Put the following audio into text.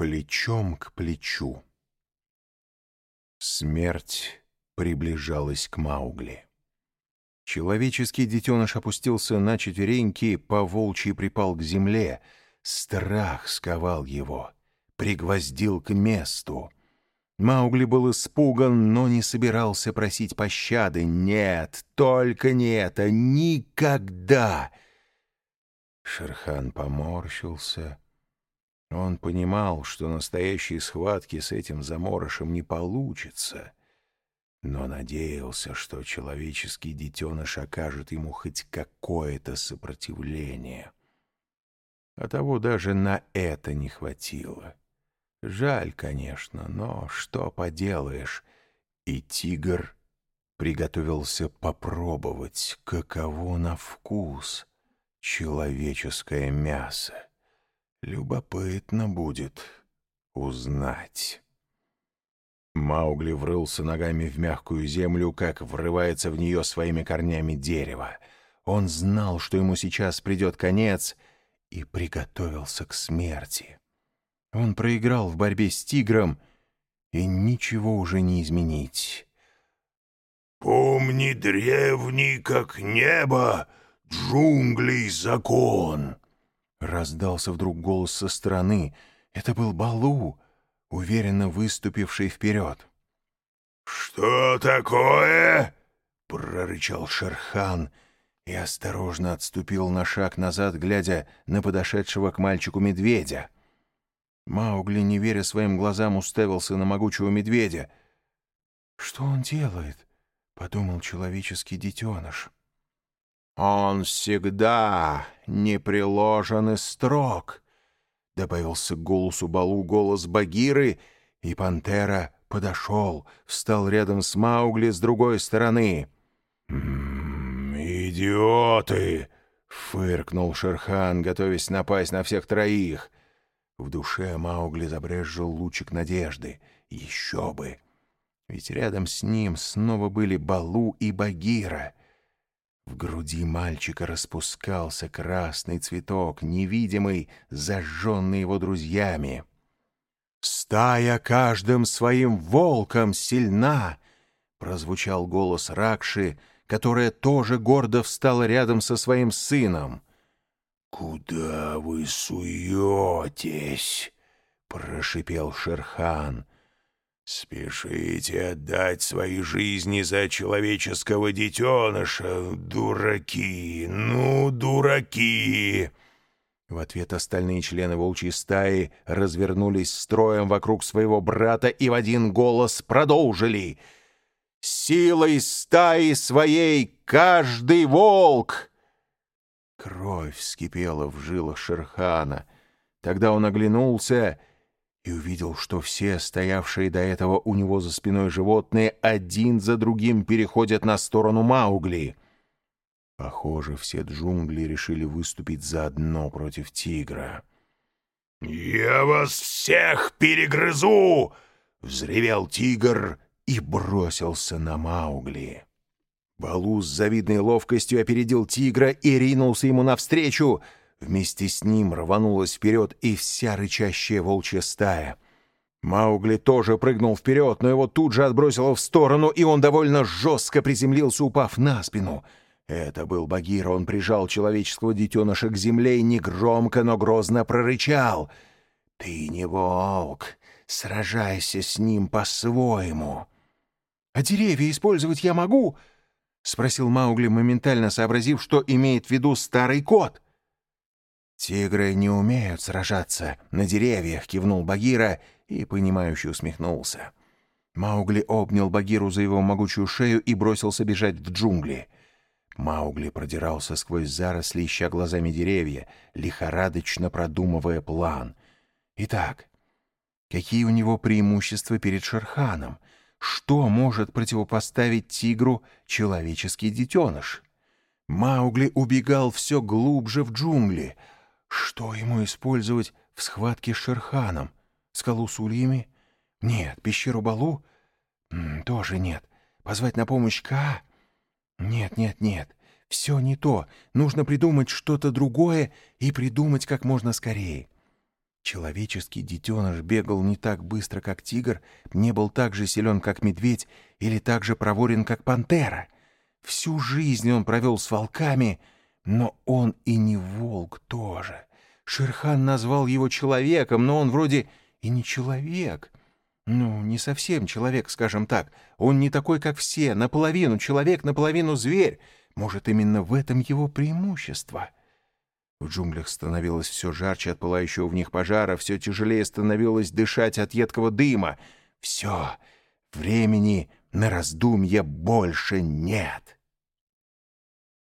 плечом к плечу. Смерть приближалась к Маугли. Человеческий детеныш опустился на четвереньки, по волчьи припал к земле. Страх сковал его, пригвоздил к месту. Маугли был испуган, но не собирался просить пощады. Нет, только не это, никогда! Шерхан поморщился — он понимал, что настоящей схватки с этим заморышем не получится, но надеялся, что человеческий детеныш окажет ему хоть какое-то сопротивление. А того даже на это не хватило. Жаль, конечно, но что поделаешь. И тигр приготовился попробовать, каково на вкус человеческое мясо. Любопытно будет узнать. Маугли врылся ногами в мягкую землю, как врывается в нее своими корнями дерево. Он знал, что ему сейчас придет конец, и приготовился к смерти. Он проиграл в борьбе с тигром, и ничего уже не изменить. «Помни древний, как небо, джунглей закон!» Раздался вдруг голос со стороны. Это был Балу, уверенно выступивший вперед. «Что такое?» — прорычал Шерхан и осторожно отступил на шаг назад, глядя на подошедшего к мальчику медведя. Маугли, не веря своим глазам, уставился на могучего медведя. «Что он делает?» — подумал человеческий детеныш. «Он всегда непреложен из строк», — добавился к голосу Балу голос Багиры, и пантера подошел, встал рядом с Маугли с другой стороны. «М -м, «Идиоты!» — фыркнул Шерхан, готовясь напасть на всех троих. В душе Маугли забрезжил лучик надежды. Еще бы! Ведь рядом с ним снова были Балу и Багира — в груди мальчика распускался красный цветок, невидимый, зажженный его друзьями. «Стая каждым своим волком сильна!» — прозвучал голос Ракши, которая тоже гордо встала рядом со своим сыном. «Куда вы суетесь?» — прошипел Шерхан. «Спешите отдать свои жизни за человеческого детеныша, дураки, ну, дураки!» В ответ остальные члены волчьей стаи развернулись строем вокруг своего брата и в один голос продолжили. «Силой стаи своей каждый волк!» Кровь вскипела в жилах Шерхана. Тогда он оглянулся и увидел, что все стоявшие до этого у него за спиной животные один за другим переходят на сторону Маугли. Похоже, все джунгли решили выступить заодно против тигра. «Я вас всех перегрызу!» — взревел тигр и бросился на Маугли. Балу с завидной ловкостью опередил тигра и ринулся ему навстречу — Вместе с ним рванулась вперед и вся рычащая волчья стая. Маугли тоже прыгнул вперед, но его тут же отбросило в сторону, и он довольно жестко приземлился, упав на спину. Это был Багира, он прижал человеческого детеныша к земле и негромко, но грозно прорычал. «Ты не волк, сражайся с ним по-своему». «А деревья использовать я могу?» — спросил Маугли, моментально сообразив, что имеет в виду старый кот — «Тигры не умеют сражаться на деревьях», — кивнул Багира и, понимающе усмехнулся. Маугли обнял Багиру за его могучую шею и бросился бежать в джунгли. Маугли продирался сквозь заросли, ища глазами деревья, лихорадочно продумывая план. Итак, какие у него преимущества перед Шерханом? Что может противопоставить тигру человеческий детеныш? Маугли убегал все глубже в джунгли — что ему использовать в схватке с Шерханом? Скалу с ульями? Нет. Пещеру Балу? Тоже нет. Позвать на помощь Ка? Нет, нет, нет. Все не то. Нужно придумать что-то другое и придумать как можно скорее. Человеческий детеныш бегал не так быстро, как тигр, не был так же силен, как медведь, или так же проворен, как пантера. Всю жизнь он провел с волками, но он и не волк тоже. Шерхан назвал его человеком, но он вроде и не человек. Ну, не совсем человек, скажем так. Он не такой, как все, наполовину человек, наполовину зверь. Может, именно в этом его преимущество — в джунглях становилось все жарче от пылающего в них пожара, все тяжелее становилось дышать от едкого дыма. Все, времени на раздумье больше нет.